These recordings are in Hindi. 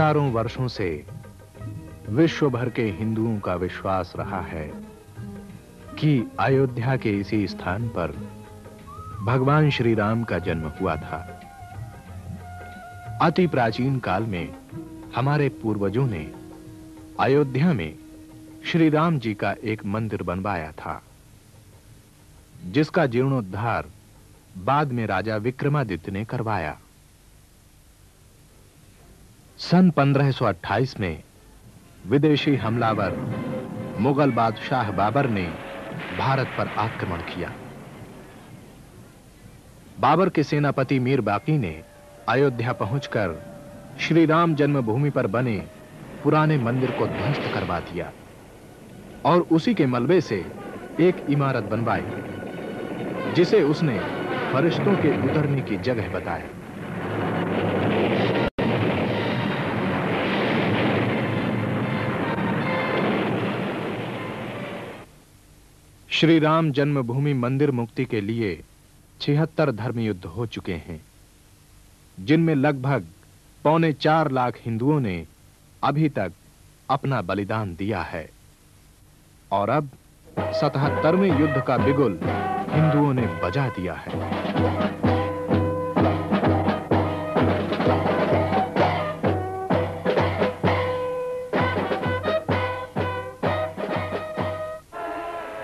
हज़ारों वर्षों से विश्व भर के हिंदुओं का विश्वास रहा है कि अयोध्या के इसी स्थान पर भगवान श्री राम का जन्म हुआ था। अति प्राचीन काल में हमारे पूर्वजों ने अयोध्या में श्री राम जी का एक मंदिर बनवाया था, जिसका जीर्णोद्धार बाद में राजा विक्रमादित्य ने करवाया। सन 1528 में विदेशी हमलावर मुगल बादशाह बाबर ने भारत पर आक्रमण किया। बाबर के सेनापति मीर बाकी ने अयोध्या पहुंचकर श्री राम जन्मभूमि पर बने पुराने मंदिर को ध्वस्त करवा दिया और उसी के मलबे से एक इमारत बनवाई, जिसे उसने फरिश्तों के उतरने की जगह बताया। श्री राम जन्मभूमि मंदिर मुक्ति के लिए छिहत्तर धर्म युद्ध हो चुके हैं, जिनमें लगभग पौने चार लाख हिंदुओं ने अभी तक अपना बलिदान दिया है। और अब सतहत्तरवें युद्ध का बिगुल हिंदुओं ने बजा दिया है।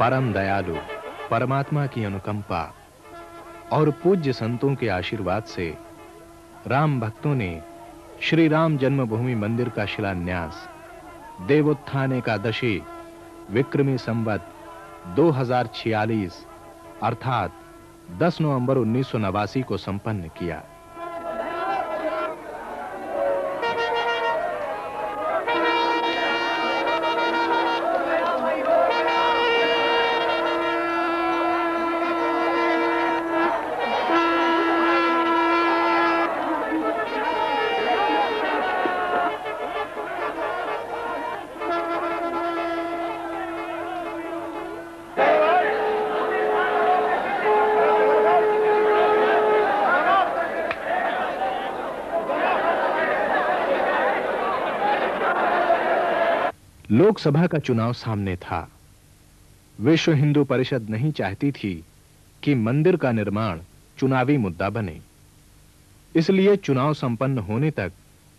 परम दयालु, परमात्मा की अनुकंपा और पूज्य संतों के आशीर्वाद से राम भक्तों ने श्री राम जन्मभूमि मंदिर का शिलान्यास, देवोत्थान एकादशी, विक्रमी संवत 2046 अर्थात 10 नवंबर उन्नीस सौ नवासी को संपन्न किया। लोकसभा का चुनाव सामने था। विश्व हिंदू परिषद नहीं चाहती थी कि मंदिर का निर्माण चुनावी मुद्दा बने। इसलिए चुनाव संपन्न होने तक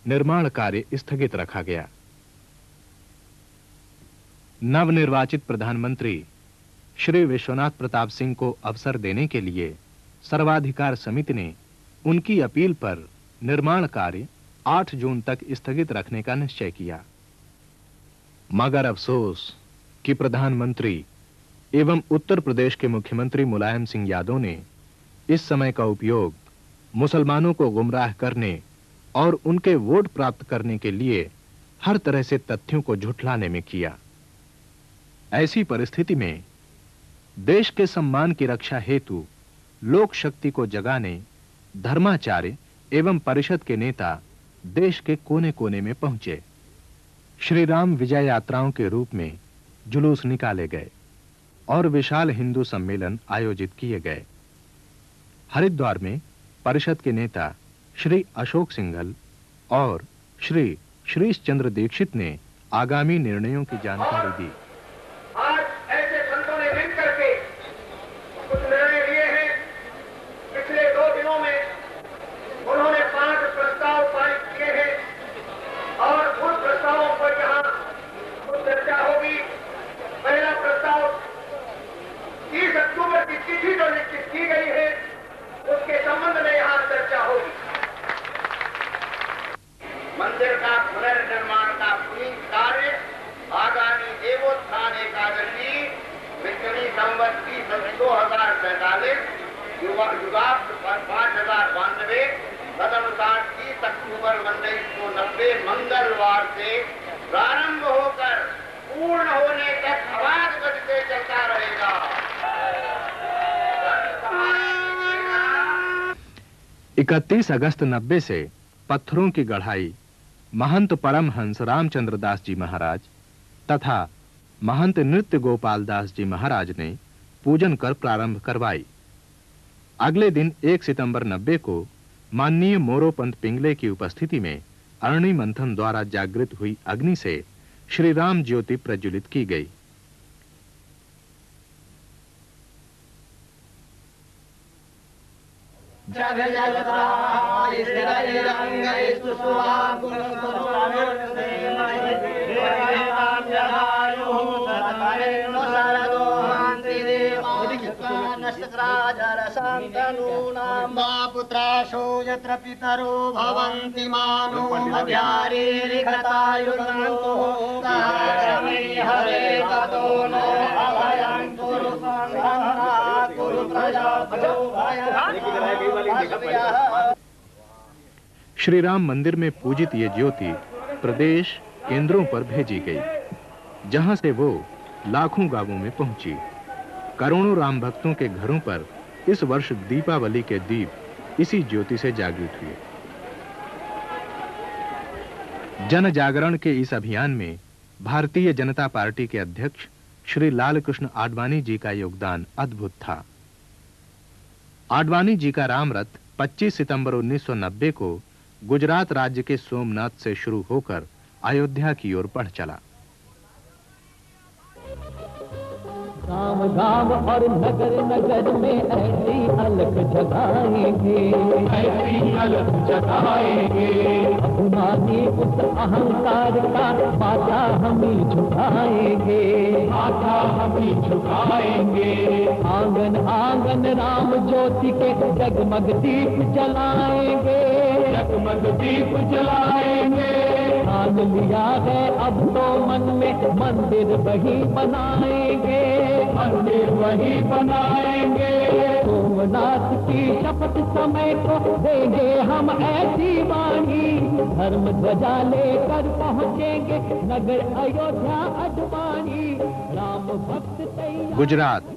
निर्माण कार्य स्थगित रखा गया। नवनिर्वाचित प्रधानमंत्री श्री विश्वनाथ प्रताप सिंह को अवसर देने के लिए सर्वाधिकार समिति ने उनकी अपील पर निर्माण कार्य 8 जून तक स्थगित रखने का निश्चय किया। मगर अफसोस कि प्रधानमंत्री एवं उत्तर प्रदेश के मुख्यमंत्री मुलायम सिंह यादव ने इस समय का उपयोग मुसलमानों को गुमराह करने और उनके वोट प्राप्त करने के लिए हर तरह से तथ्यों को झुठलाने में किया। ऐसी परिस्थिति में देश के सम्मान की रक्षा हेतु लोक शक्ति को जगाने, धर्माचार्य एवं परिषद के नेता देश के कोने-कोने में पहुँचे। श्री राम विजय यात्राओं के रूप में जुलूस निकाले गए और विशाल हिंदू सम्मेलन आयोजित किए गए। हरिद्वार में परिषद के नेता श्री अशोक सिंघल और श्री श्रीश चंद्र दीक्षित ने आगामी निर्णयों की जानकारी दी। मंगलवार से प्रारंभ होकर पूर्ण होने तक आवाज़ बजते चलता रहेगा। इकतीस अगस्त नब्बे से पत्थरों की गढ़ाई महंत परमहंस रामचंद्र दास जी महाराज तथा महंत नृत्य गोपाल दास जी महाराज ने पूजन कर प्रारंभ करवाई। अगले दिन 1 सितंबर 90 को माननीय मोरोपंत पिंगले की उपस्थिति में अरणि मंथन द्वारा जागृत हुई अग्नि से श्री राम ज्योति प्रज्वलित की गई। जग श्री राम मंदिर में पूजित ये ज्योति प्रदेश केंद्रों पर भेजी गई, जहाँ से वो लाखों गाँवों में पहुँची। करोड़ों राम भक्तों के घरों पर इस वर्ष दीपावली के दीप इसी ज्योति से जागृत हुए। जन जागरण के इस अभियान में भारतीय जनता पार्टी के अध्यक्ष श्री लालकृष्ण आडवाणी जी का योगदान अद्भुत था। आडवाणी जी का रामरथ 25 सितंबर 1990 को गुजरात राज्य के सोमनाथ से शुरू होकर अयोध्या की ओर बढ़ चला। गाँव गाँव और नगर नगर में ऐसी अलग जगाएँगे। ऐसी अलग जगाएँगे। अभिमानी उस अहंकार का माथा हम ही झुकाएँगे। माथा हम ही झुकाएँगे। आँगन आँगन राम ज्योति के जगमग दीप जलाएँगे। जगमग दीप जलाएँगे। ठान लिया है, अब तो मन में मंदिर वही बनाएँगे। मंदिर वही बनाएँगे। सोमनाथ की शपथ समय को देंगे हम ऐसी वाणी। धर्म ध्वजा लेकर पहुँचेंगे नगर अयोध्या अडवाणी राम भक्त गुजरात,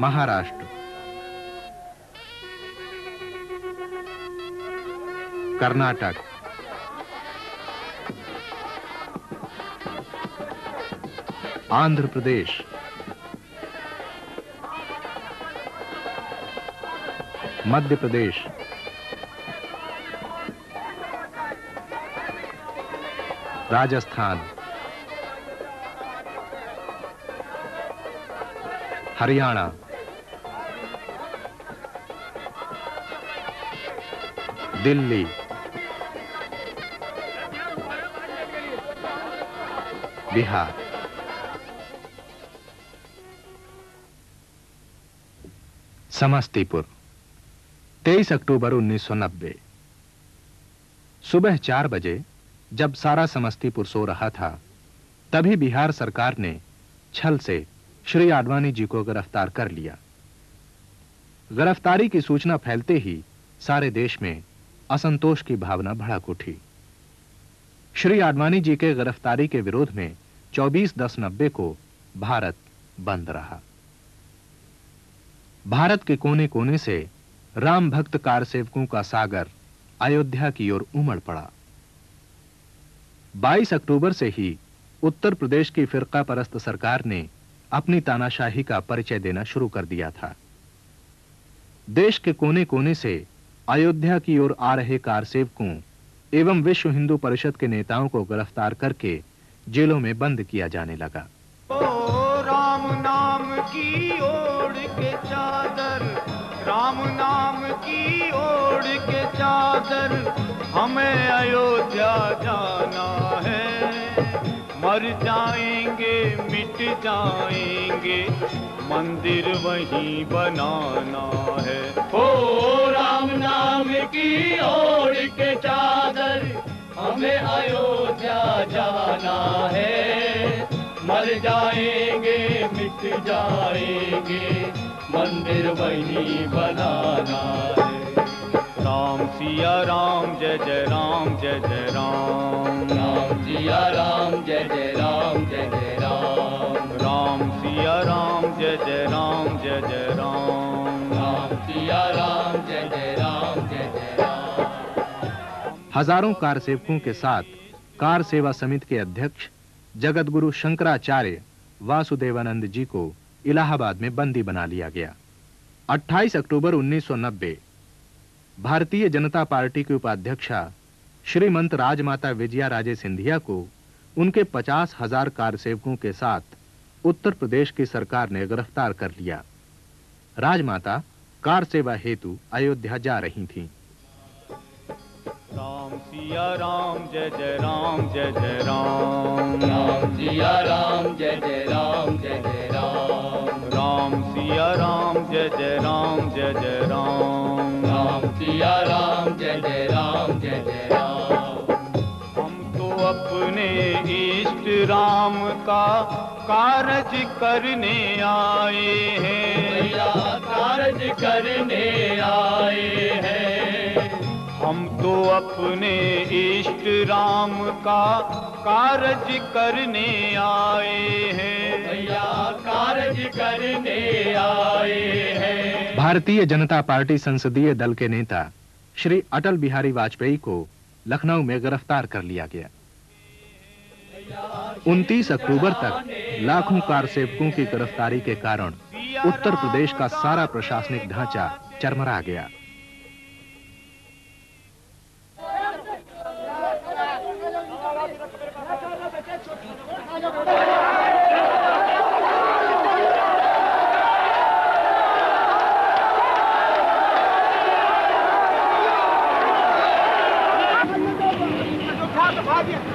महाराष्ट्र। कर्नाटक आंध्र प्रदेश मध्य प्रदेश राजस्थान हरियाणा दिल्ली बिहार। समस्तीपुर 23 अक्टूबर 1990 सुबह चार बजे, जब सारा समस्तीपुर सो रहा था, तभी बिहार सरकार ने छल से श्री आडवाणी जी को गिरफ़्तार कर लिया। गिरफ्तारी की सूचना फैलते ही सारे देश में असंतोष की भावना भड़क उठी। श्री आडवाणी जी के गिरफ्तारी के विरोध में 24 दस नब्बे को भारत बंद रहा। भारत के कोने कोने से राम भक्त कार सेवकों का सागर अयोध्या की ओर उमड़ पड़ा। 22 अक्टूबर से ही उत्तर प्रदेश की फिरका परस्त सरकार ने अपनी तानाशाही का परिचय देना शुरू कर दिया था। देश के कोने कोने से अयोध्या की ओर आ रहे कार सेवकों एवं विश्व हिंदू परिषद के नेताओं को गिरफ़्तार करके जेलों में बंद किया जाने लगा। ओ, राम नाम की ओढ़ के चादर, राम नाम की ओढ़ के चादर, हमें अयोध्या जाना है। मर जाएँगे, मिट जाएँगे, मंदिर वहीं बनाना है। ओ, राम नाम की ओढ़ के चादर हमें अयोध्या जाना है। मर जाएंगे मिट जाएंगे मंदिर वही बनाना है। राम सिया राम जय जय राम जय जय राम। राम सिया राम जय जय राम जय जय राम। राम सिया राम जय जय राम हज़ारों कार सेवकों के साथ कार सेवा समिति के अध्यक्ष जगत गुरु शंकराचार्य वासुदेवानंद जी को इलाहाबाद में बंदी बना लिया गया 28 अक्टूबर 1990 भारतीय जनता पार्टी की उपाध्यक्षा श्रीमंत राजमाता विजया राजे सिंधिया को उनके पचास हज़ार कार सेवकों के साथ उत्तर प्रदेश की सरकार ने गिरफ़्तार कर लिया राजमाता कार सेवा हेतु अयोध्या जा रही थीं। राम सिया राम जय जय राम जय जय राम। राम सिया राम जय जय राम जय जय राम। राम सिया राम जय जय राम जय जय राम। राम सिया राम जय जय राम जय जय राम। हम तो अपने इष्ट राम का कारज करने आए हैं। भैया कारज करने आए हैं। तो अपने इष्ट राम का कारज करने आए हैं। भैया कारज करने आए हैं। भारतीय जनता पार्टी संसदीय दल के नेता श्री अटल बिहारी वाजपेयी को लखनऊ में गिरफ़्तार कर लिया गया। 29 अक्टूबर तक लाखों कार सेवकों की गिरफ्तारी के कारण उत्तर प्रदेश का सारा प्रशासनिक ढांचा चरमरा गया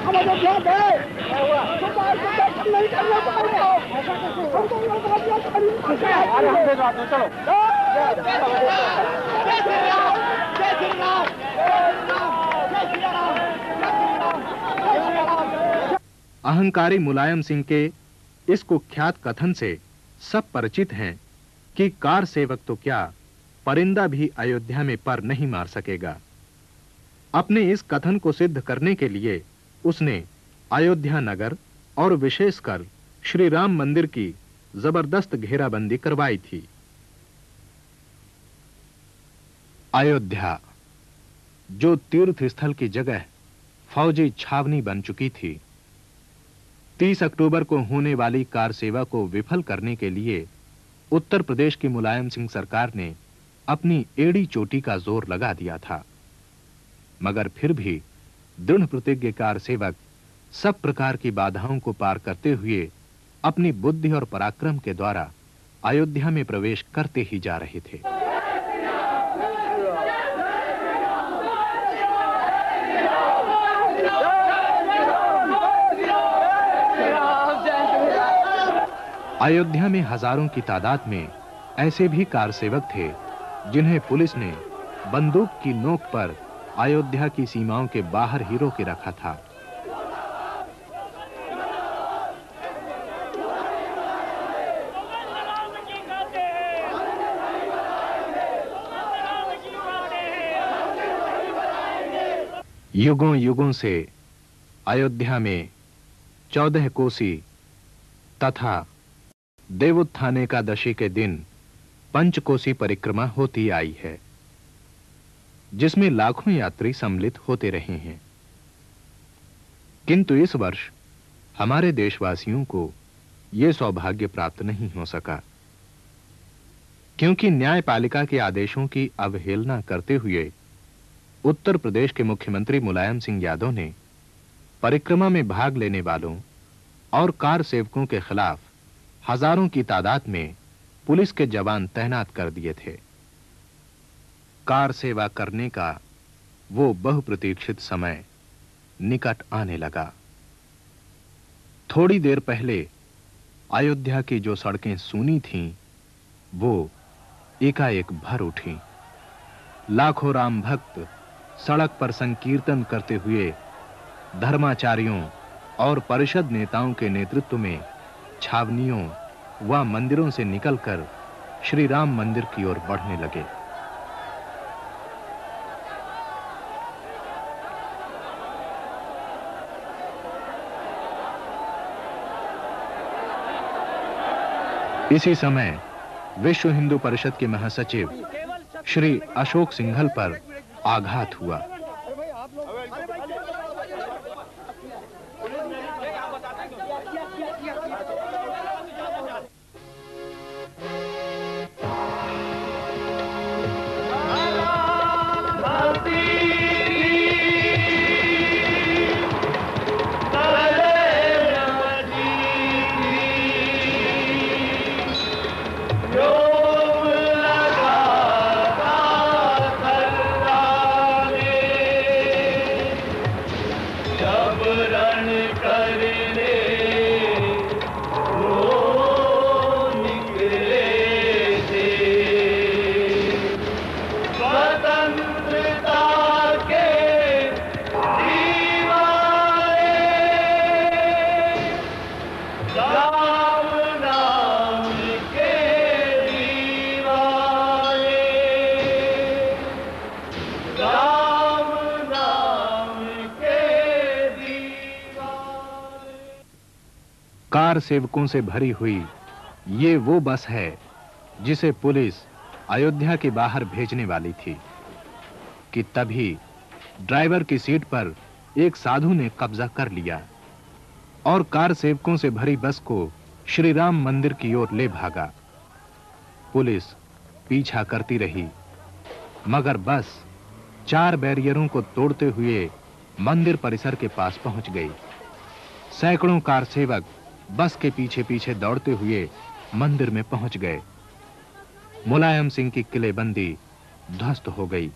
हम अयोध्या गए तो बात को दर्शन नहीं करना पाएगा हम तो अयोध्या खड़ी अहंकारी मुलायम सिंह के इस कुख्यात कथन से सब परिचित हैं कि कार सेवक तो क्या परिंदा भी अयोध्या में पर नहीं मार सकेगा। अपने इस कथन को सिद्ध करने के लिए उसने अयोध्या नगर और विशेषकर श्री राम मंदिर की ज़बरदस्त घेराबंदी करवाई थी। अयोध्या, जो तीर्थ स्थल की जगह फौजी छावनी बन चुकी थी 30 अक्टूबर को होने वाली कार सेवा को विफल करने के लिए उत्तर प्रदेश की मुलायम सिंह सरकार ने अपनी एड़ी चोटी का ज़ोर लगा दिया था। मगर फिर भी दृढ़ प्रतिज्ञ कार सेवक सब प्रकार की बाधाओं को पार करते हुए अपनी बुद्धि और पराक्रम के द्वारा अयोध्या में प्रवेश करते ही जा रहे थे। अयोध्या में हज़ारों की तादाद में ऐसे भी कार सेवक थे, जिन्हें पुलिस ने बंदूक की नोक पर अयोध्या की सीमाओं के बाहर ही रोके रखा था। युगों युगों से अयोध्या में चौदह कोसी तथा देवोत्थान एकादशी के दिन पंचकोसी परिक्रमा होती आई है, जिसमें लाखों यात्री सम्मिलित होते रहे हैं। किंतु इस वर्ष हमारे देशवासियों को यह सौभाग्य प्राप्त नहीं हो सका, क्योंकि न्यायपालिका के आदेशों की अवहेलना करते हुए उत्तर प्रदेश के मुख्यमंत्री मुलायम सिंह यादव ने परिक्रमा में भाग लेने वालों और कार सेवकों के खिलाफ हज़ारों की तादाद में पुलिस के जवान तैनात कर दिए थे। कार सेवा करने का वो बहुप्रतीक्षित समय निकट आने लगा। थोड़ी देर पहले अयोध्या की जो सड़कें सूनी थीं, वो एकाएक भर उठी। लाखों राम भक्त सड़क पर संकीर्तन करते हुए धर्माचार्यों और परिषद नेताओं के नेतृत्व में छावनियों व मंदिरों से निकलकर श्री राम मंदिर की ओर बढ़ने लगे। इसी समय विश्व हिंदू परिषद के महासचिव श्री अशोक सिंघल पर आघात हुआ। सेवकों से भरी हुई, ये वो बस है, जिसे पुलिस अयोध्या के बाहर भेजने वाली थी, कि तभी ड्राइवर की सीट पर एक साधु ने कब्जा कर लिया, और कार सेवकों से भरी बस को श्री राम मंदिर की ओर ले भागा। पुलिस पीछा करती रही, मगर बस चार बैरियरों को तोड़ते हुए मंदिर परिसर के पास पहुँच गई। सैकड़ों कार सेवक बस के पीछे पीछे दौड़ते हुए मंदिर में पहुँच गए। मुलायम सिंह की किलेबंदी ध्वस्त हो गई।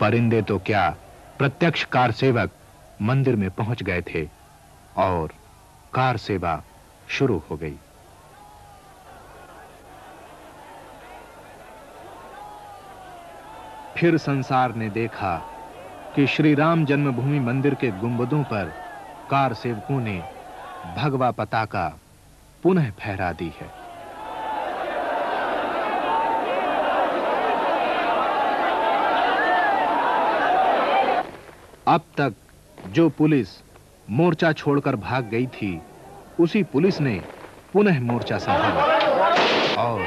परिंदे तो क्या प्रत्यक्ष कार सेवक मंदिर में पहुँच गए थे और कार सेवा शुरू हो गई। फिर संसार ने देखा कि श्री राम जन्मभूमि मंदिर के गुंबदों पर कार सेवकों ने भगवा पताका पुनः फहरा दी है। अब तक जो पुलिस मोर्चा छोड़कर भाग गई थी, उसी पुलिस ने पुनः मोर्चा संभाला और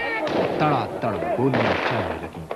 तड़ातड़ गोलियाँ चलने लगी।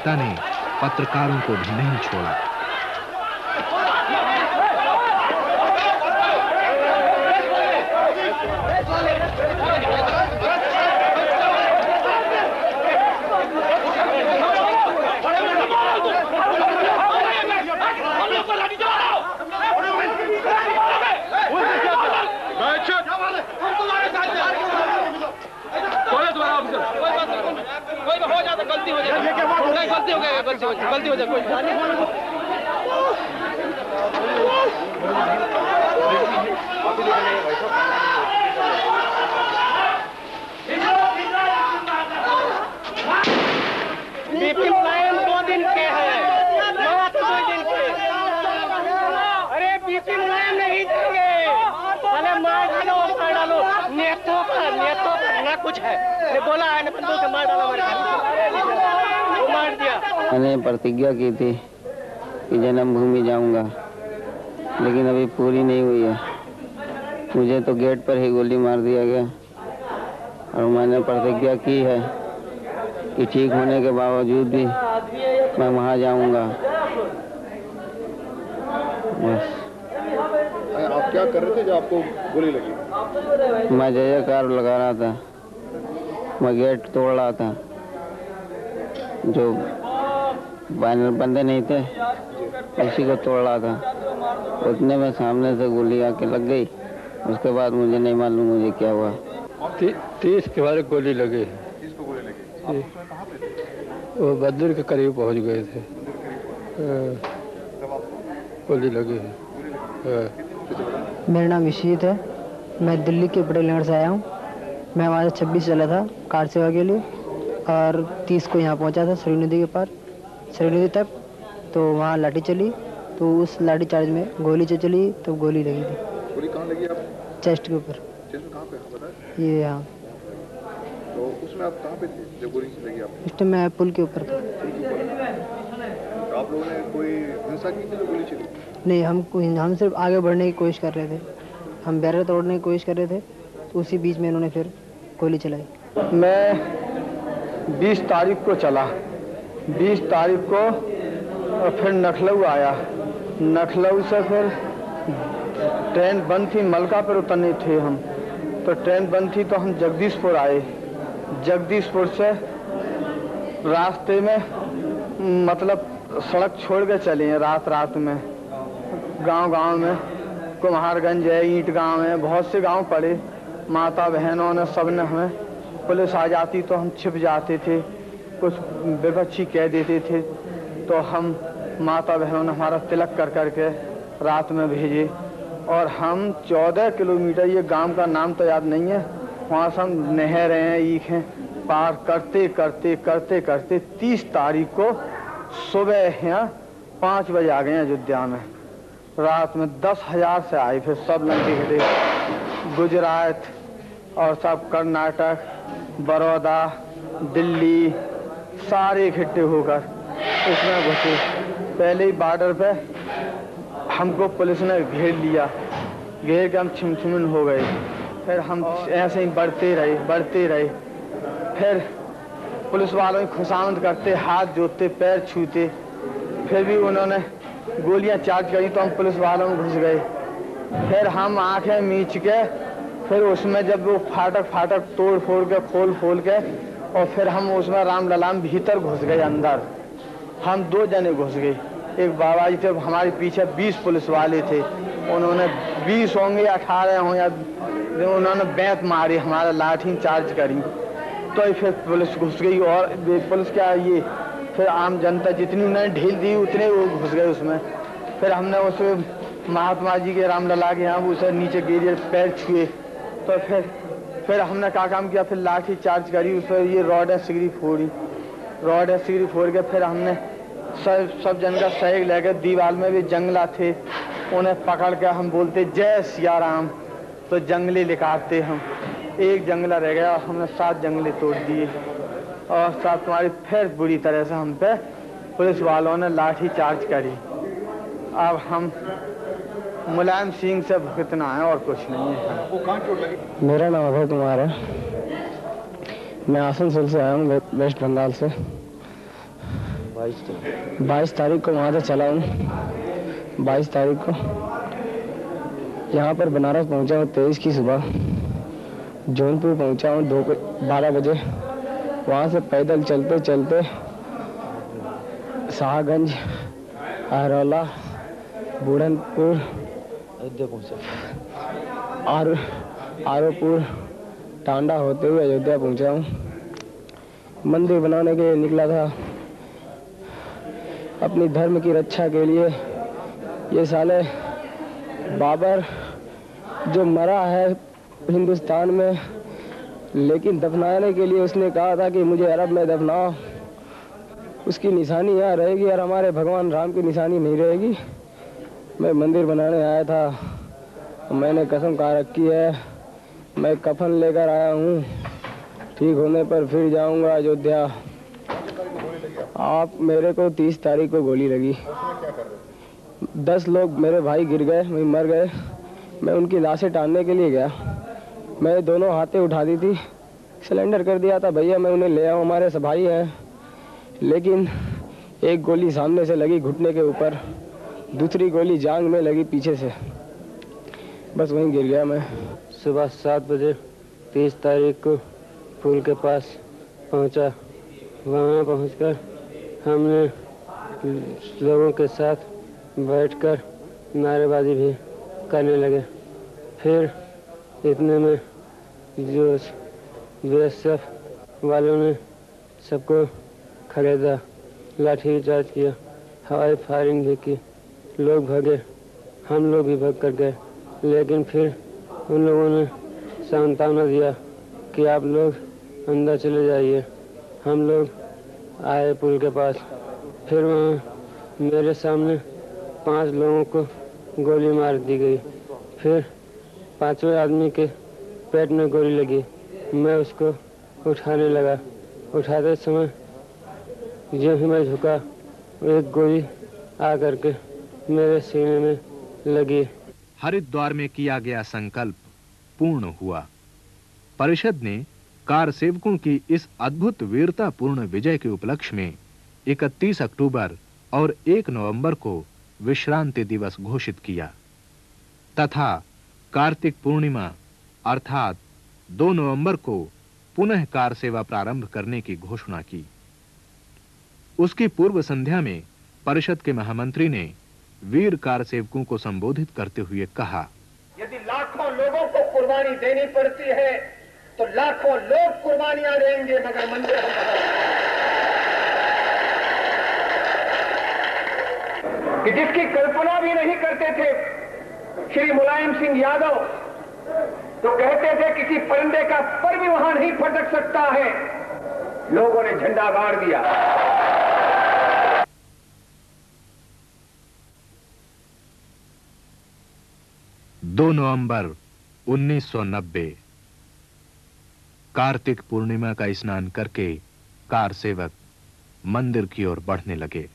पुलिस ने पत्रकारों को भी नहीं छोड़ा कोई हो जाता गलती हो जाए नहीं गलती हो गई गलती हो जाए गलती हो जाए कोई बीपी मुलायम दो दिन के हैं मात्र दो दिन के अरे बीपी मुलायम नहीं देंगे अरे मार डालो मार डालो नेतों पर नेतों पर ना कुछ है। ये बोला है ने बंदूक से मार डालो हमारे मार दिया। मैंने प्रतिज्ञा की थी कि जन्मभूमि जाऊँगा लेकिन अभी पूरी नहीं हुई है। मुझे तो गेट पर ही गोली मार दिया गया और मैंने प्रतिज्ञा की है कि ठीक होने के बावजूद भी मैं वहाँ जाऊँगा। बस। आप क्या कर रहे थे जब आपको गोली लगी? मैं जय जयकार लगा रहा था। मैं गेट तोड़ रहा था। जो बैनर बंदे नहीं थे उसी को तोड़ रहा था। उतने में सामने से गोली आके लग गई। उसके बाद मुझे नहीं मालूम मुझे क्या हुआ। ती, तीस के बारे गोली लगी। किसको गोली लगी आप उस समय कहाँ पे थे वो बद्र के करीब पहुँच गए थे। गोली लगी। है हाँ। मेरा नाम इशीत है। मैं दिल्ली के पटेल नगर से आया हूँ। मैं वहाँ से छब्बीस चला था कार सेवा के लिए और तीस को यहाँ पहुँचा था सरयू नदी के पार। सरयू नदी तक तो वहाँ लाठी चली तो उस लाठी चार्ज में गोली जो चली तो गोली लगी थी। गोली कहाँ लगी आप? चेस्ट के ऊपर। हाँ, ये यहाँ। तो उसमें आप कहाँ पे थे जब गोली लगी आपको? उस टाइम मैं पुल के ऊपर था। तो आप लोगों ने कोई हिंसा की थी जो गोली चली? नहीं हम हम सिर्फ़ आगे बढ़ने की कोशिश कर रहे थे। हम बैरियर तोड़ने की कोशिश कर रहे थे तो उसी बीच में इन्होंने फिर गोली चलाई। मैं 20 तारीख को चला। 20 तारीख को फिर नखलऊ आया। नखलऊ से फिर ट्रेन बंद थी, मलका पर उतरने थे हम। तो ट्रेन बंद थी तो हम जगदीशपुर आए। जगदीशपुर से रास्ते में मतलब सड़क छोड़ के चले हैं रात रात में। गाँव गाँव में। कुम्हारगंज है ईंट गाँव है, बहुत से गाँव पड़े। माता बहनों ने सबने हमें पुलिस आ जाती तो हम छिप जाते थे, कुछ विपक्षी कह देते थे। तो हम माता बहनों ने हमारा तिलक कर करके रात में भेजे। और हम चौदह किलोमीटर, ये गाँव का नाम तो याद नहीं है, वहाँ से हम नहरें हैं, ईख हैं, पार करते करते करते करते तीस तारीख को सुबह यहाँ पाँच बजे आ गए अयोध्या में। रात में दस हज़ार से आए फिर सब लंके खड़े गुजरात और सब कर्नाटक, बड़ौदा, दिल्ली, सारे इकट्ठे होकर उसमें घुसे। पहले ही बॉर्डर पे हमको पुलिस ने घेर लिया, घेर के हम छिमछिमन हो गए। फिर हम ऐसे ही बढ़ते रहे बढ़ते रहे। फिर पुलिस वालों की खुशामद करते, हाथ जोतते, पैर छूते। फिर भी उन्होंने गोलियाँ चार्ज करी तो हम पुलिस वालों में घुस गए। फिर हम आँखें मीच के, फिर उसमें जब वो फाटक फाटक तोड़ फोड़ के, खोल खोल के, और फिर हम उसमें राम ललाम भीतर घुस गए अंदर। हम दो जने घुस गए। एक बाबा जी थे, हमारे पीछे बीस पुलिस वाले थे। उन्होंने बीस होंगे या अठारह हों, या उन्होंने बैंत मारी, हमारा लाठी चार्ज करी। तो फिर पुलिस घुस गई, और पुलिस क्या ये फिर आम जनता जितनी उन्होंने ढील दी, उतने वो घुस गए उसमें। फिर हमने उस महात्मा जी के रामलला के यहाँ उसे नीचे गिरे पैर छुए। तो फिर फिर हमने क्या काम किया? फिर लाठी चार्ज करी, उस पर ये रॉड है, सिगरी फोड़ी। रॉड है, सिगरी फोड़ के फिर हमने सब सब जन का सहयोग लेकर दीवार में भी जंगला थे। उन्हें पकड़ के हम बोलते, जय सिया राम। तो जंगले निकालते हम। एक जंगला रह गया, हमने सात जंगले तोड़ दिए। और साथ तुम्हारी फिर बुरी तरह से हम पे पुलिस वालों ने लाठी चार्ज करी। अब हम मुलायम सिंह से भुगतना है और कुछ नहीं है। वो कहाँ चोट लगी? मेरा नाम अभय कुमार है। मैं आसनसोल से आया हूँ वेस्ट बंगाल से। बाईस तारीख को वहाँ से चला हूँ। बाईस तारीख को। यहाँ पर बनारस पहुँचा हूँ तेईस की सुबह। जौनपुर पहुँचा हूँ दो बारह बजे। वहाँ से पैदल चलते चलते शाहगंज अहरौला बूढ़नपुर अयोध्या पहुँचा। आर आरोपुर टांडा होते हुए अयोध्या पहुँचा हूँ। मंदिर बनाने के लिए निकला था। अपनी धर्म की रक्षा के लिए ये साले बाबर जो मरा है हिंदुस्तान में लेकिन दफनाने के लिए उसने कहा था कि मुझे अरब में दफनाओ। उसकी निशानी यहाँ रहेगी और हमारे भगवान राम की निशानी नहीं रहेगी। मैं मंदिर बनाने आया था। मैंने कसम खा रखी है। मैं कफन लेकर आया हूँ। ठीक होने पर फिर जाऊँगा अयोध्या। आप मेरे को तीस तारीख को गोली लगी। दस लोग मेरे भाई गिर गए वहीं मर गए। मैं उनकी लाशें टालने के लिए गया। मैंने दोनों हाथें उठा दी थी। सिलेंडर कर दिया था, भैया, मैं उन्हें ले आऊँ, हमारे भाई हैं। लेकिन एक गोली सामने से लगी घुटने के ऊपर, दूसरी गोली जांग में लगी पीछे से। बस वहीं गिर गया मैं। सुबह सात बजे तीस तारीख को पुल के पास पहुँचा। वहाँ पहुंचकर हमने लोगों के साथ बैठकर नारेबाजी भी करने लगे। फिर इतने में जो बीएसएफ वालों ने सबको खरीदा, लाठी चार्ज किया, हवाई फायरिंग भी की, लोग भागे, हम लोग भी भाग कर गए, लेकिन फिर उन लोगों ने सांत्वना दिया कि आप लोग अंदर चले जाइए, हम लोग आए पुल के पास। फिर वहाँ मेरे सामने पाँच लोगों को गोली मार दी गई। फिर पाँचवें आदमी के पेट में गोली लगी। मैं उसको उठाने लगा। उठाते समय जो ही मैं झुका, एक गोली आ करके मेरे सीने में लगी। हरिद्वार में किया गया संकल्प पूर्ण हुआ। परिषद ने कार सेवकों की इस अद्भुत वीरतापूर्ण विजय के उपलक्ष्य में 31 अक्टूबर और 1 नवंबर को विश्रांति दिवस घोषित किया। तथा कार्तिक पूर्णिमा अर्थात 2 नवंबर को पुनः कार सेवा प्रारंभ करने की घोषणा की। उसकी पूर्व संध्या में परिषद के महामंत्री ने वीर कार सेवकों को संबोधित करते हुए कहा, यदि लाखों लोगों को कुर्बानी देनी पड़ती है तो लाखों लोग कुर्बानियाँ देंगे मगर मंदिर कि जिसकी कल्पना भी नहीं करते थे, श्री मुलायम सिंह यादव तो कहते थे, किसी परिंदे का पर भी वहाँ नहीं फटक सकता है। लोगों ने झंडा गाड़ दिया। दो नवंबर 1990 कार्तिक पूर्णिमा का स्नान करके कार सेवक मंदिर की ओर बढ़ने लगे।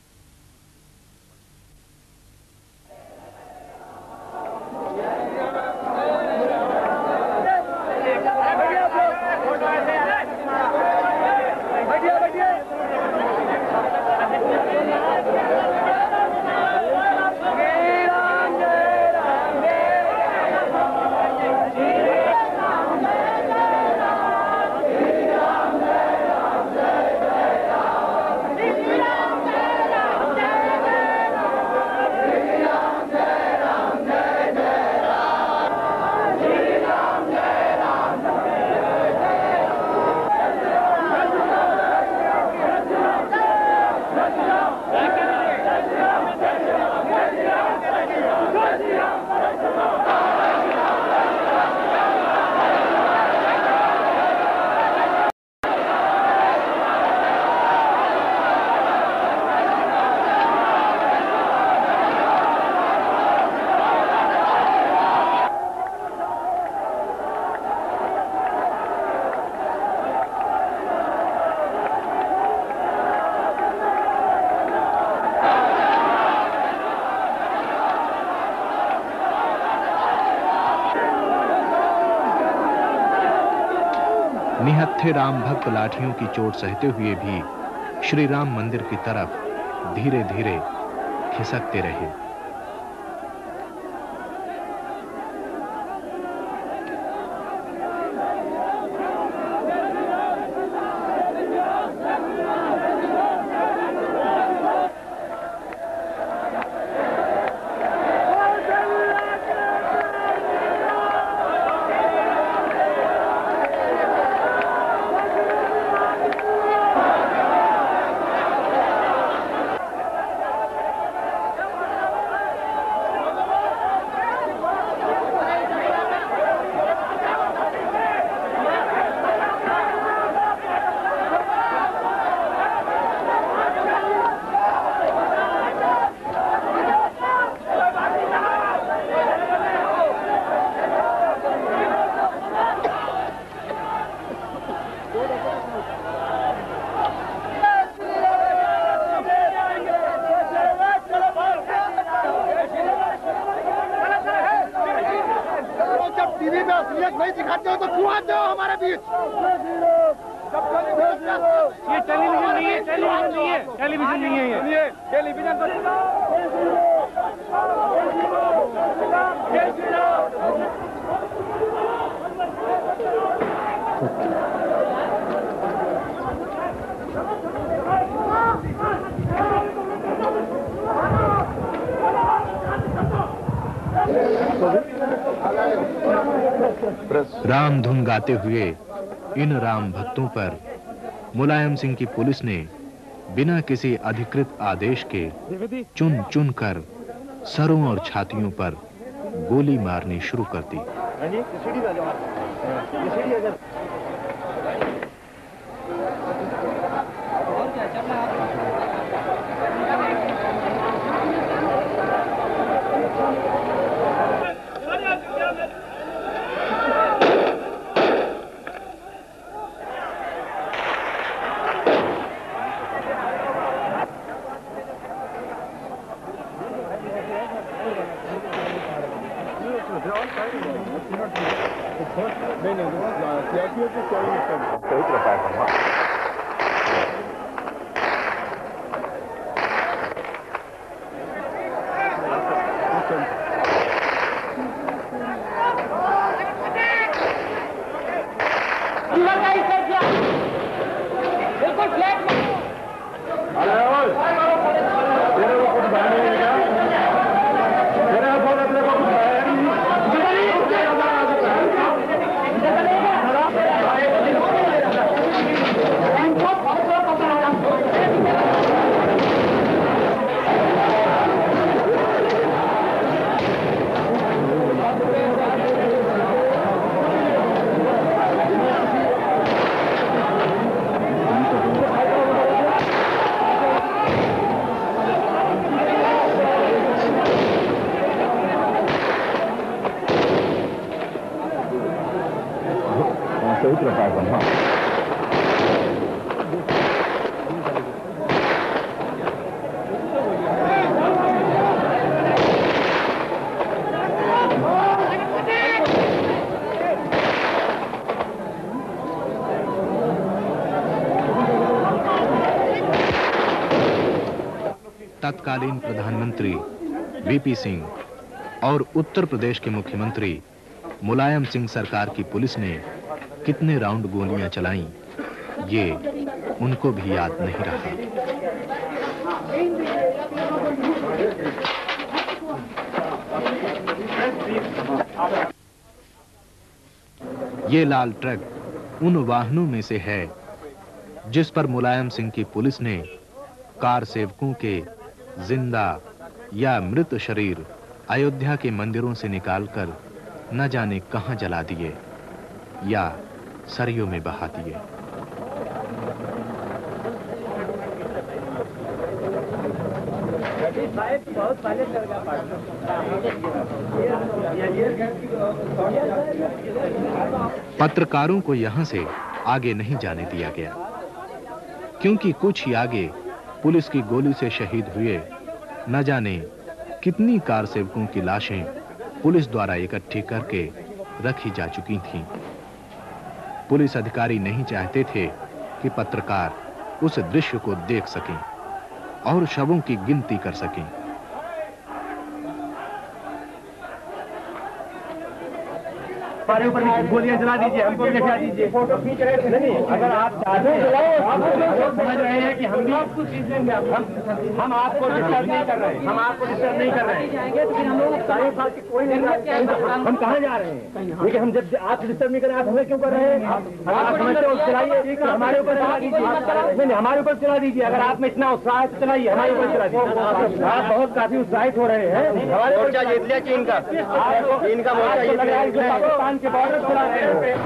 निहत्थे राम भक्त लाठियों की चोट सहते हुए भी श्री राम मंदिर की तरफ़ धीरे धीरे खिसकते रहे। गाते हुए इन राम भक्तों पर मुलायम सिंह की पुलिस ने बिना किसी अधिकृत आदेश के चुन चुन कर सरों और छातियों पर गोली मारनी शुरू कर दी। तत्कालीन प्रधानमंत्री वीपी सिंह और उत्तर प्रदेश के मुख्यमंत्री मुलायम सिंह सरकार की पुलिस ने कितने राउंड गोलियाँ चलाईं, ये उनको भी याद नहीं रहा। ये लाल ट्रक उन वाहनों में से है जिस पर मुलायम सिंह की पुलिस ने कार सेवकों के ज़िंदा या मृत शरीर अयोध्या के मंदिरों से निकालकर न जाने कहाँ जला दिए या सरयों में बहा दिए। पत्रकारों को यहाँ से आगे नहीं जाने दिया गया, क्योंकि कुछ ही आगे पुलिस की गोली से शहीद हुए। न जाने कितनी कार सेवकों की लाशें पुलिस द्वारा इकट्ठी करके रखी जा चुकी थीं। पुलिस अधिकारी नहीं चाहते थे कि पत्रकार उस दृश्य को देख सकें और शवों की गिनती कर सकें। हमारे ऊपर भी गोलियाँ चला दीजिए हमको भी दिखा दीजिए। फ़ोटो खींच रहे थे नहीं अगर आप चाहते हैं हम समझ रहे हैं कि हम भी आपको चीज़ देंगे हम हम आपको डिस्टर्ब नहीं कर रहे हैं। हम आपको डिस्टर्ब नहीं कर रहे हैं। हम लोग सारे साल की कोई नहीं हम कहाँ जा रहे हैं? लेकिन हम जब आप डिस्टर्ब नहीं कर रहे आप हमें क्यों कर रहे हैं? आप समझते हो चलाइए हमारे ऊपर चला दीजिए। नहीं नहीं हमारे ऊपर चला दीजिए। अगर आप में इतना उत्साह है तो चलाइए हमारे ऊपर चला दीजिए। आप बहुत काफ़ी उत्साहित हो रहे हैं। हमारे मोर्चा जीत लिया चीन का चीन का मोर्चा जीत लिया। पाकिस्तान के बॉर्डर रहे हैं।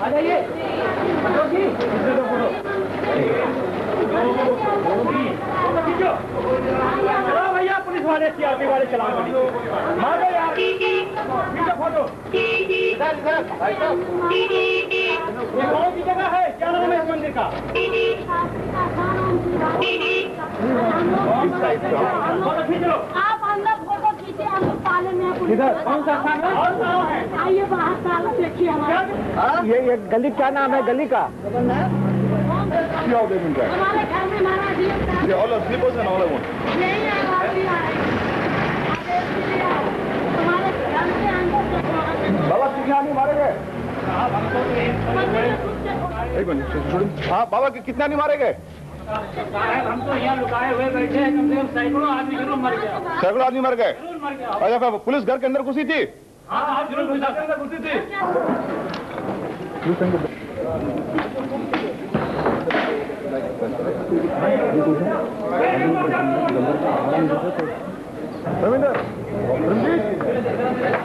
आ जाइए चलो भैया पुलिस वाले सीआरपी वाले चला मारो यार। फ़ोटो। ये कौन सी जगह है? क्या नाम है इस मंदिर का? आप अंदर फ़ोटो खींचे हम लोग पाले में हैं किधर कौन सा स्थान है? है आइए बाहर साल देखिए हमारे। ये ये गली क्या नाम है गली का? हमारे घर में Yeah, all the slippers and all I want. यही है बात ही है हमारे घर के अंदर से बाबा कितने आदमी मारे गए? हाँ बाबा कि- कितना नहीं मारे गए हम तो यहाँ लुकाए हुए बैठे सैकड़ों आदमी मर गया सैकड़ों आदमी मर गए अच्छा पुलिस घर के अंदर घुसी थी घुसी थी। रविंदर, रंजीत।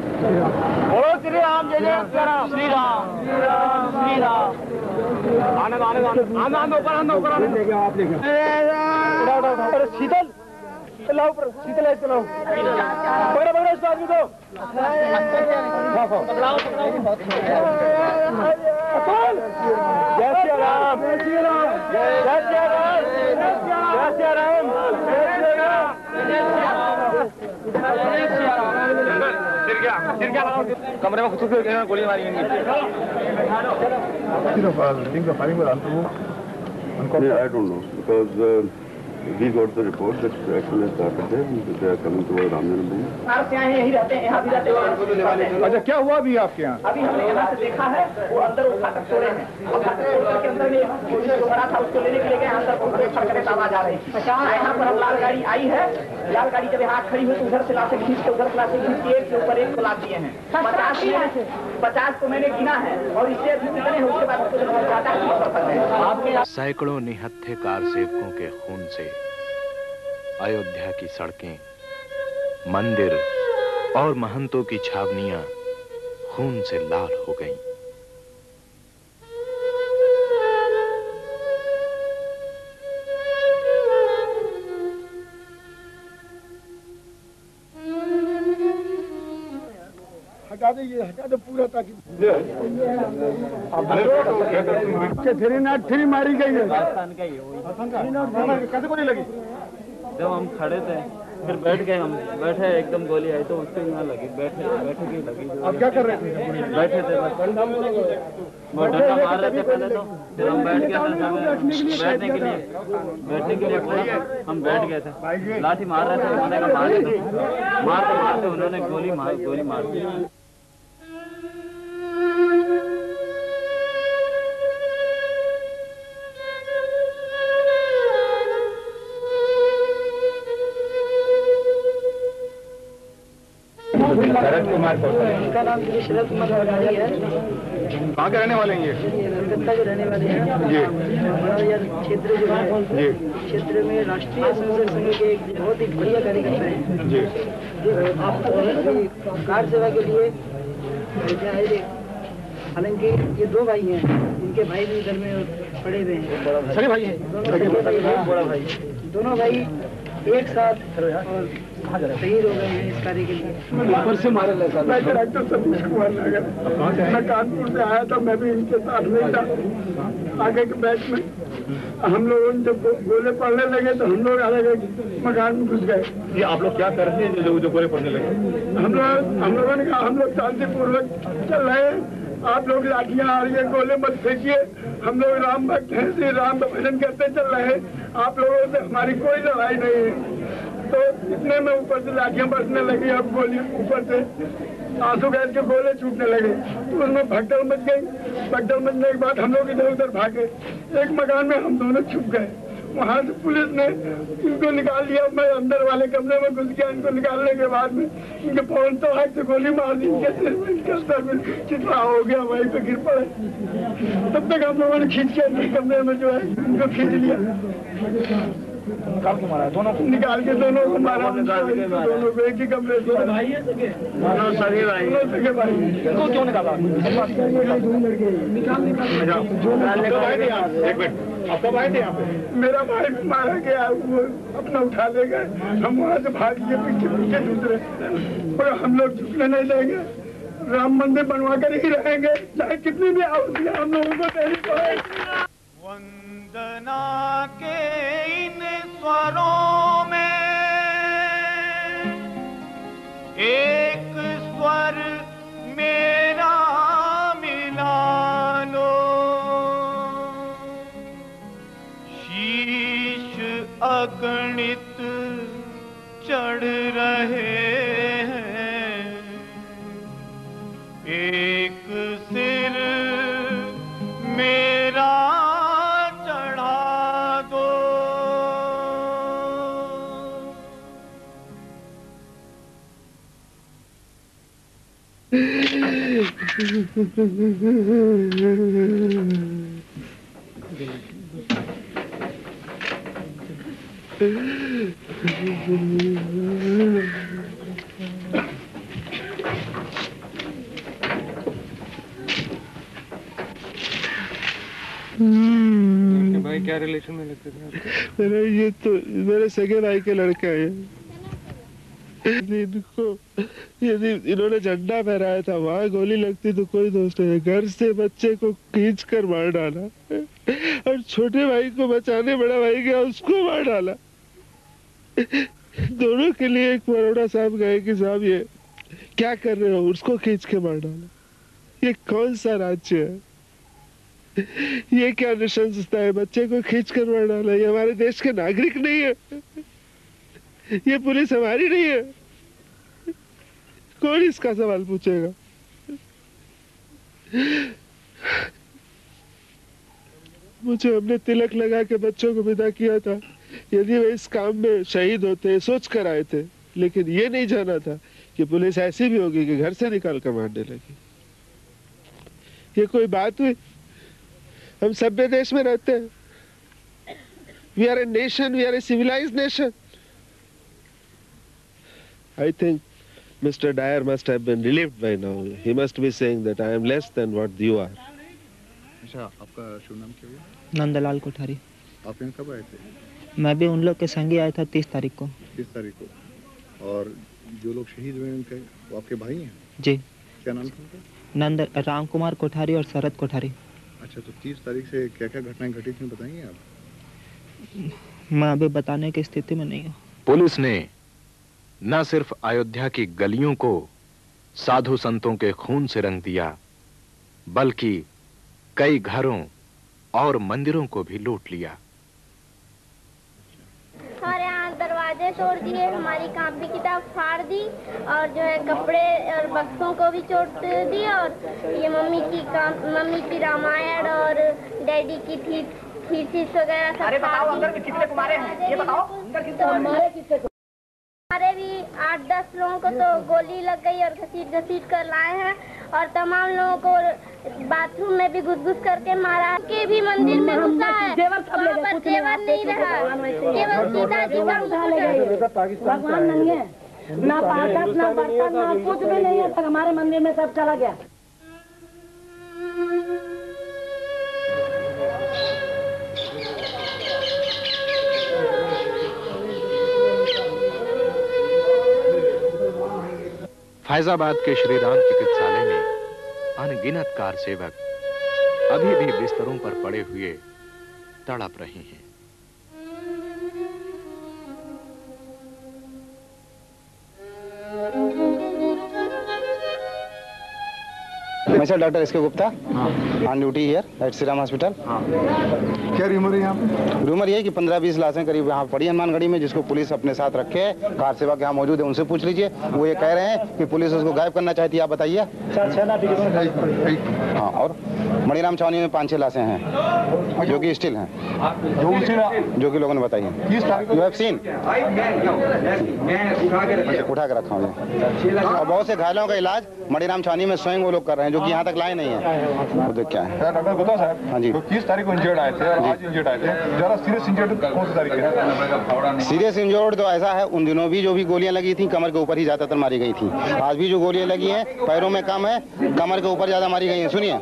जय श्री राम श्री राम श्री राम श्री राम आने दो, आने दो, आने दो, आने दो, आने दो, ऊपर आने दो, ऊपर आने दो। उठाओ, उठाओ, उठाओ। अरे शीतल चलाओ ऊपर शीतल है चलाओ पकड़ो पकड़ो आदमी को पकड़ाओ जय श्री राम जय श्री राम जय श्री राम जय श्री राम जय श्री राम जय श्री राम सिर गया सिर गया कमरे में घुस के गोली मारी Yeah, I don't know because uh, we got the report that action has started there and they are coming हैं हैं रहते हैं। अच्छा क्या हुआ अभी आपके यहाँ? अभी हमने यहाँ से देखा है वो अंदर वो फाटक तोड़े हैं। और फाटक तोड़ के अंदर में यहाँ जो खड़ा था उसको लेने के लिए गए अंदर बहुत बड़े फटकरे आवाज़ आ रही है। यहाँ पर हम लाल गाड़ी आई है लाल गाड़ी जब यहाँ खड़ी हुई तो उधर से लाशें खींच के उधर से लाशें खींच के एक के ऊपर एक को दिए हैं। पचास पचास को मैंने गिना है और इससे अभी कितने हैं उसके बाद उसको सकते हैं सैकड़ों निहत्थे कार सेवकों के खून से अयोध्या की सड़कें मंदिर और महंतों की छावनियाँ खून से लाल हो गईं। दे ये हटा दे पूरा ताकि थ्री नाट थ्री मारी गई है। कैसे गोली लगी? जब हम खड़े थे फिर बैठ गए हम। बैठे एकदम गोली आई तो उससे यहाँ लगी। बैठे बैठे की लगी। आप क्या कर रहे थे? बैठे थे बस। वो डंडा मार रहे थे पहले तो। फिर हम बैठ गए थे बैठने के लिए बैठने के लिए। बोला हम बैठ गए थे। लाठी मार रहे थे उन्होंने कहा मार मारते मारते उन्होंने गोली मार गोली मार दी। शरद कुमार इनका नाम श्री शरद कुमार भंडारी है कहाँ के रहने वाले हैं ये? कलकत्ता के रहने वाले हैं जी। यह क्षेत्र जो है जी क्षेत्र में राष्ट्रीय संसद संघ के एक बहुत ही बढ़िया कार्यकर्ता है जी कार सेवा के लिए हालाँकि ये दो भाई हैं? इनके भाई। भी इधर में पड़े हुए हैं सभी भाई हैं हैं भाई। दोनों भाई एक साथ और शहीद हो गए इस कार्य के लिए। ऊपर से मारे लगा मैं डॉक्टर सतीश कुमार नगर मैं कानपुर से आया था मैं भी इनके साथ नहीं था। आगे के बैच में हम लोगों ने जब गोले पड़ने लगे तो हम लोग अलग एक मकान में घुस गए। ये आप लोग क्या कर रहे हैं जो जो गोले पड़ने लगे? हम लोग हम लोगों ने कहा हम लोग शांतिपूर्वक चल रहे हैं। आप लोग लाठियाँ आ रही है गोले मत फेंकिए। हम लोग राम भक्त हैं श्री राम का भजन करते चल रहे हैं। आप लोगों से हमारी कोई लड़ाई नहीं है। तो इतने में ऊपर से लाठियाँ बरसने लगी, अब गोली ऊपर से आँसू गैस के गोले छूटने लगे। तो उसमें भगदड़ मच गई। भगदड़ मचने के बाद हम लोग इधर उधर भागे। एक मकान में हम दोनों छुप गए। वहाँ से पुलिस ने इनको निकाल लिया मैं अंदर वाले कमरे में घुस गया। इनको निकालने के बाद में इनके पवन तो हाथ से गोली मार दी। इनके सिर में चित्रा हो गया। वहीं पे गिर पड़े। तब तक हम लोगों ने खींच के कमरे में जो है इनको खींच लिया। निकाल के मारा दोनों को? निकाल के दोनों को मारा। दोनों को एक ही कमरे से दोनों भाई दोनों सगे भाई। इनको क्यों निकाला? थे यहाँ एक मिनट। आप कब आए थे यहाँ पे? मेरा भाई मारा गया वो अपना उठा ले गए। हम वहाँ से भाग लिए पीछे पीछे दूसरे। और हम लोग झुकने नहीं देंगे। राम मंदिर बनवा कर ही रहेंगे। चाहे कितनी भी आहुतियाँ हम लोगों को देनी वेदना के इन स्वरों में एक स्वर मेरा मिला लो। शीश अगणित चढ़ रहे भाई क्या रिलेशन में लगते थे मेरे ये तो मेरे सगे भाई के लड़के है इनको यदि इन्होंने झंडा फहराया था, वहाँ गोली लगती तो कोई दोस्त नहीं घर से बच्चे को खींच कर मार डाला और छोटे भाई को बचाने, बड़ा भाई गया, उसको मार डाला। दोनों के लिए एक बरोड़ा साहब गए कि, साहब, ये क्या कर रहे हो? उसको खींच के मार डाला। ये कौन सा राज्य है? ये क्या निशंसता है? बच्चे को खींच कर मार डाला। ये हमारे देश के नागरिक नहीं है। ये पुलिस हमारी नहीं है। कौन इसका सवाल पूछेगा? मुझे हमने तिलक लगा के बच्चों को विदा किया था। यदि वे इस काम में शहीद होते सोच कर आए थे, लेकिन ये नहीं जाना था कि पुलिस ऐसी भी होगी कि घर से निकाल कर मारने लगी। ये कोई बात हुई? हम सभ्य देश में रहते हैं। We are a nation we are a civilize nation I think Mr. Dyer must have been relieved by now. He must be saying that I am less than what you are. अच्छा आपका शुभ नाम क्या हुआ? नंदलाल कोठारी। आप यहाँ कब आए थे? मैं भी उन लोग के संग ही आया था तीस तारीख को। किस तारीख को। और जो लोग शहीद हुए उनके वो आपके भाई हैं? जी। क्या नाम था उनका? नंद राम कुमार कोठारी और शरद कोठारी। अच्छा तो तीस तारीख से क्या क्या घटनाएँ घटी थी बताएँगे आप। मैं अभी बताने की स्थिति में नहीं हूँ। पुलिस ने न सिर्फ़ अयोध्या की गलियों को साधु संतों के खून से रंग दिया बल्कि कई घरों और मंदिरों को भी लूट लिया। और यहाँ दरवाजे तोड़ दिए हमारी कापी किताब फाड़ दी और जो है कपड़े और बक्सों को भी चोट दी और ये मम्मी की मम्मी की रामायण और डैडी की थी थीसिस वगैरह सब अरे बताओ। अंदर कितने को मारे हैं? ये बताओ अंदर कितने कितने हमारे भी आठ दस लोगों को तो गोली लग गई और घसीट घसीट कर लाए हैं और तमाम लोगों को बाथरूम में भी घुस घुस करके मारा। के भी मंदिर में घुसा है। वहाँ पर जेवर नहीं रहा। केवल सीता जी का मुकुट भगवान नहीं है। ना पाठक ना बर्तन ना कुछ भी नहीं है हमारे मंदिर में सब चला गया। फैजाबाद के श्रीराम चिकित्सालय में अनगिनत कार सेवक अभी भी बिस्तरों पर पड़े हुए तड़प रहे हैं। मैं doctor S K Gupta. On duty here at Shriram hospital क्या रूमर है यहाँ पे? रूमर ये है कि 15-20 लाशें करीब यहाँ पड़ी हनुमानगढ़ी में जिसको पुलिस अपने साथ रखे है। कार के यहाँ मौजूद है उनसे पूछ लीजिए। वो ये कह रहे हैं कि पुलिस उसको गायब करना चाहती है आप बताइए। हाँ और? मणिराम छावनी में पाँच छह लाशें हैं जो कि स्टिल हैं। जो कि लोगों ने बताई है। यू हैव सीन उठा के रखा हूँ और बहुत से घायलों का इलाज मणिराम छावनी में स्वयं वो लोग कर रहे हैं जो कि यहाँ तक लाए नहीं है। वो देख क्या है। डॉक्टर बताओ साहब हाँ जी। तो तीस तारीख को इंजर्ड आए थे और आज इंजर्ड आए थे? जरा सीरियस इंजर्ड कौन सी तारीख है? सीरियस इंजोर्ड तो ऐसा है उन दिनों भी जो भी गोलियाँ लगी थी कमर के ऊपर ही ज़्यादातर मारी गई थी। आज भी जो गोलियाँ लगी हैं पैरों में कम है कमर के ऊपर ज़्यादा मारी गई है। सुनिए।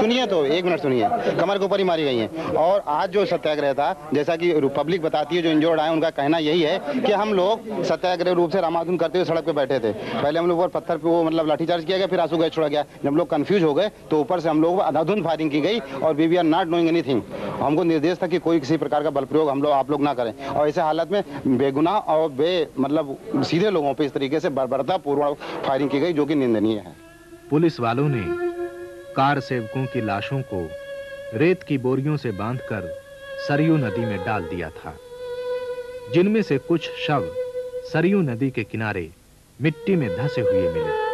सुनिए तो एक मिनट सुनिए। कमर के ऊपर ही मारी गई हैं। और आज जो सत्याग्रह था, जैसा कि पब्लिक बताती है, जो इंजोर्ड आए, उनका कहना यही है कि हम लोग सत्याग्रह रूप से रामाधुन करते हुए सड़क पे बैठे थे। पहले हम लोग पर पत्थर पे वो मतलब लाठीचार्ज किया गया, फिर आँसू गैस छोड़ा गया। जब लोग कन्फ्यूज़ हो गए तो ऊपर से हम लोग अधाधुंध फायरिंग की गई और we we are not knowing anything हमको निर्देश था कि कोई किसी प्रकार का बल प्रयोग हम लोग, आप लोग ना करें। और ऐसे हालत में बेगुनाह और बे मतलब सीधे लोगों पर इस तरीके से बर्बरता पूर्वक फायरिंग की गई, जो कि निंदनीय है। पुलिस वालों ने कार सेवकों की लाशों को रेत की बोरियों से बांधकर सरयू नदी में डाल दिया था। जिनमें से कुछ शव सरयू नदी के किनारे मिट्टी में धसे हुए मिले।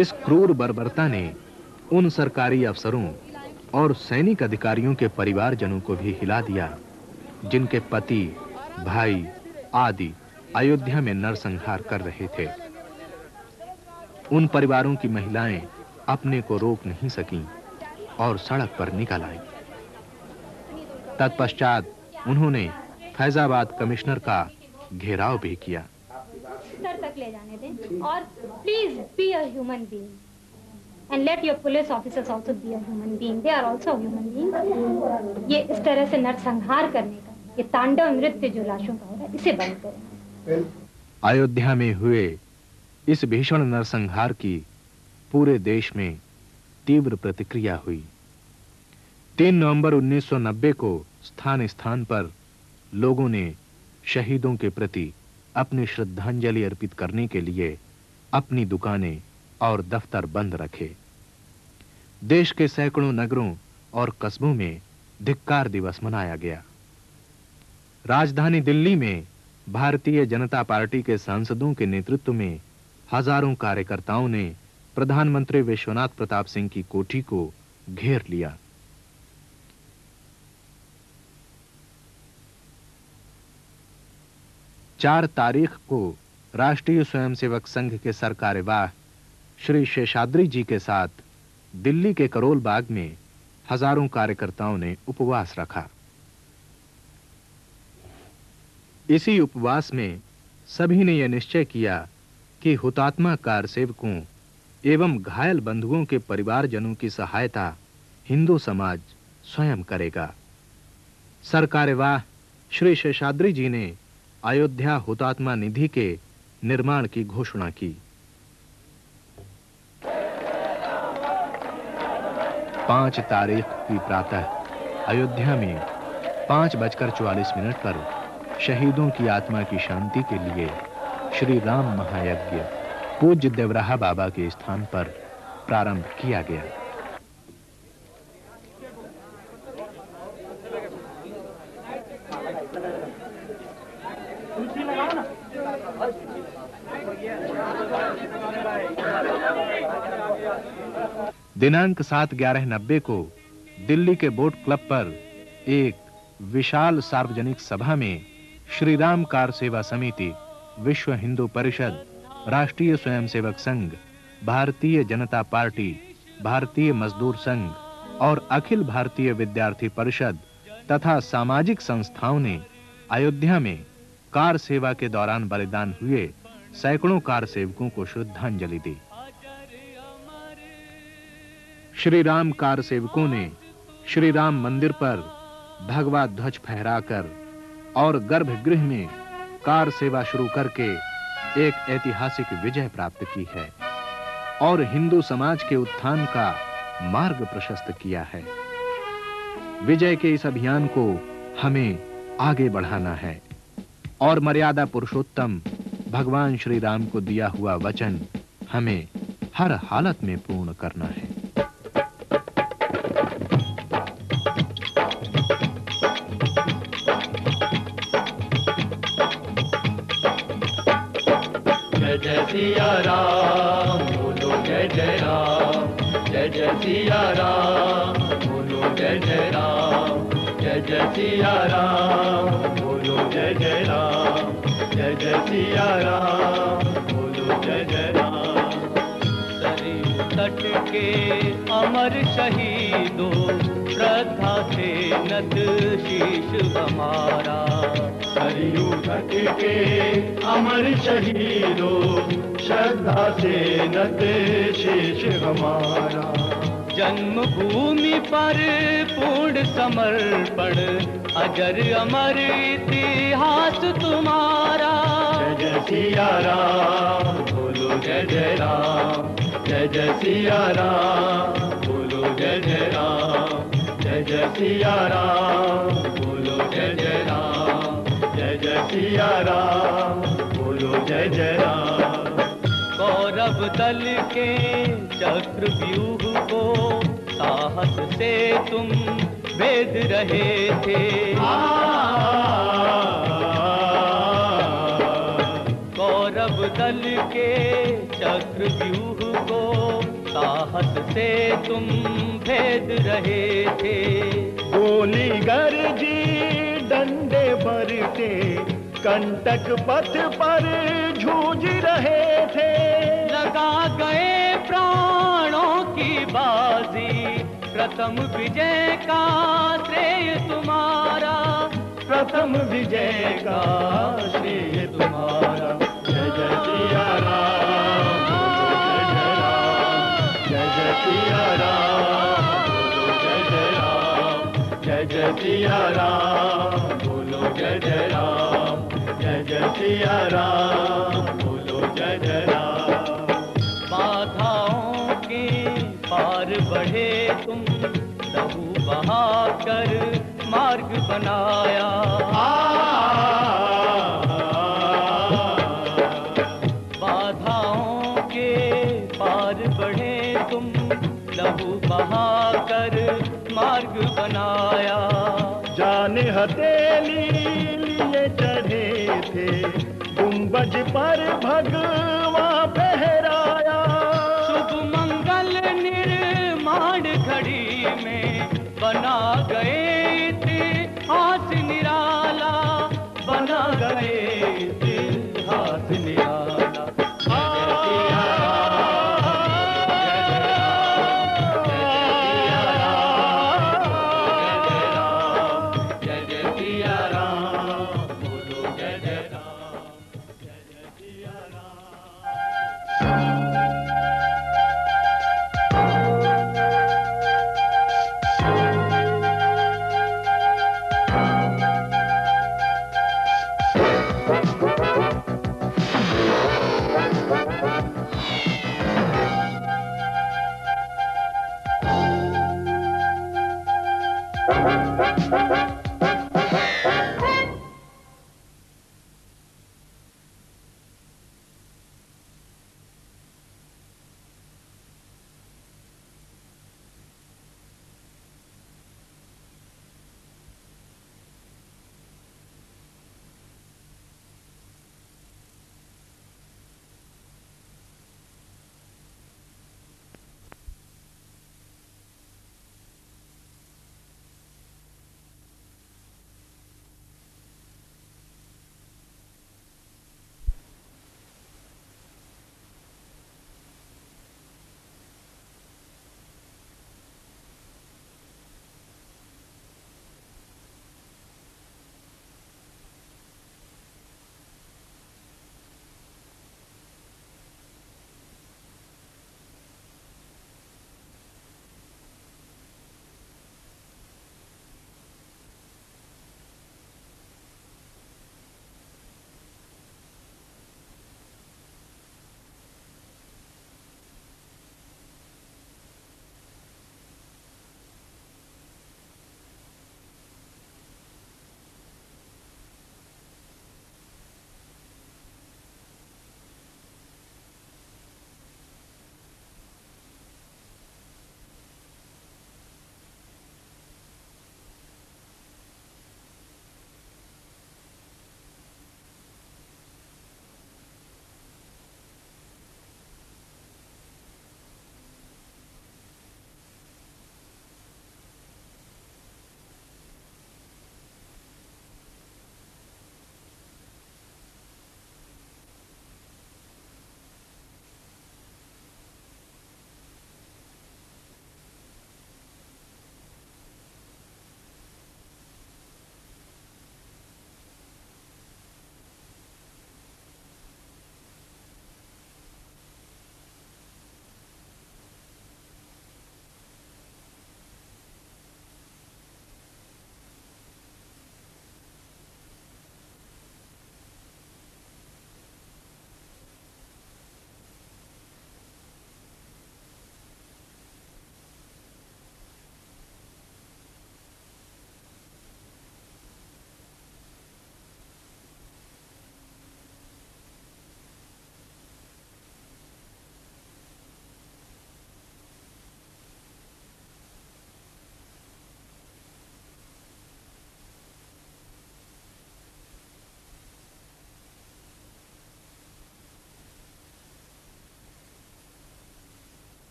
इस क्रूर बर्बरता ने उन सरकारी अफसरों और सैनिक अधिकारियों के परिवारजनों को भी हिला दिया, जिनके पति, भाई आदि अयोध्या में नरसंहार कर रहे थे। उन परिवारों की महिलाएँ अपने को रोक नहीं सकीं और सड़क पर निकल आई। तत्पश्चात उन्होंने फैजाबाद कमिश्नर का घेराव भी किया। तक ले जाने दें। और please be a human being and let your police officers also be a human being they are also human being ये इस तरह से नरसंहार करने का, ये तांडव नृत्य जो लाशों का हो रहा है, इसे बंद करें। अयोध्या में हुए इस भीषण नरसंहार की पूरे देश में तीव्र प्रतिक्रिया हुई। 3 नवंबर 1990 को स्थान स्थान पर लोगों ने शहीदों के प्रति अपनी श्रद्धांजलि अर्पित करने के लिए अपनी दुकानें और दफ्तर बंद रखे। देश के सैकड़ों नगरों और कस्बों में धिक्कार दिवस मनाया गया। राजधानी दिल्ली में भारतीय जनता पार्टी के सांसदों के नेतृत्व में हज़ारों कार्यकर्ताओं ने प्रधानमंत्री विश्वनाथ प्रताप सिंह की कोठी को घेर लिया। चार तारीख को राष्ट्रीय स्वयंसेवक संघ के सरकार्यवाह श्री शेषाद्री जी के साथ दिल्ली के करोल बाग में हज़ारों कार्यकर्ताओं ने उपवास रखा। इसी उपवास में सभी ने यह निश्चय किया कि हुतात्मा कार सेवकों एवं घायल बंधुओं के परिवारजनों की सहायता हिंदू समाज स्वयं करेगा। सरकार्यवाह श्री शेषाद्री जी ने अयोध्या हुतात्मा निधि के निर्माण की घोषणा की। पाँच तारीख की प्रातः, अयोध्या में पाँच बजकर चौवालीस मिनट पर शहीदों की आत्मा की शांति के लिए श्री राम महायज्ञ पूज्य देवराहा बाबा के स्थान पर प्रारंभ किया गया। दिनांक सात ग्यारह नब्बे को दिल्ली के बोट क्लब पर एक विशाल सार्वजनिक सभा में श्री राम कार सेवा समिति, विश्व हिंदू परिषद, राष्ट्रीय स्वयंसेवक संघ, भारतीय जनता पार्टी, भारतीय मजदूर संघ और अखिल भारतीय विद्यार्थी परिषद तथा सामाजिक संस्थाओं ने अयोध्या में कार सेवा के दौरान बलिदान हुए। सैकड़ों कार सेवकों को श्रद्धांजलि दी। श्री राम कार सेवकों ने श्री राम मंदिर पर भगवा ध्वज फहराकर और गर्भगृह में कार सेवा शुरू करके एक ऐतिहासिक विजय प्राप्त की है और हिंदू समाज के उत्थान का मार्ग प्रशस्त किया है। विजय के इस अभियान को हमें आगे बढ़ाना है और मर्यादा पुरुषोत्तम भगवान श्री राम को दिया हुआ वचन हमें हर हालत में पूर्ण करना है। जय जय सिया राम बोलो जय जय राम। जय जय सिया राम बोलो जय जय राम। जय जय सिया राम बोलो जय जय राम। जय सिया राम बोलो जय राम तट के अमर शहीदों श्रद्धा से नत शीश हमारा सरयू तट के अमर शहीदों श्रद्धा से नत शेष हमारा जन्मभूमि पर पूर्ण समर्पण। अजर अमर इतिहास तुम्हारा। जय सिया राम बोलो जय जय राम। जय जय सिया राम बोलो जय जय राम। जय जय सिया राम बोलो जय जय राम। जय जय सिया राम बोलो जय जय राम। गौरव दल के चक्र व्यूह को साहस से तुम वेद रहे थे। गौरव दल के चक्र व्यूह को साहस से तुम भेद रहे थे। गोली गरजी डंडे भरते कंटक पथ पर जूझ रहे थे। लगा गए प्राणों की बाजी। प्रथम विजय का श्रेय तुम्हारा। प्रथम विजय का श्रेय तुम्हारा। जय जय सिया राम। बोलो जय जय राम। जय जय सिया राम। जय जय राम। जय जय सिया राम। बोलो जय जय राम। जय जय सिया राम। बहाकर मार्ग बनाया। बाधाओं के पार बढ़े तुम, लहू बहाकर मार्ग बनाया। जाने हथेली लिए चढ़े थे, गुंबज पर भगवान